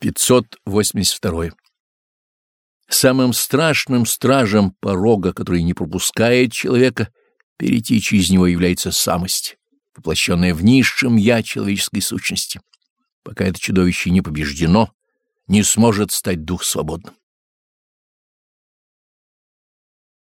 582. Самым страшным стражем порога, который не пропускает человека, перейти через него является самость, воплощенная в низшем «я» человеческой сущности. Пока это чудовище не побеждено, не сможет стать дух свободным.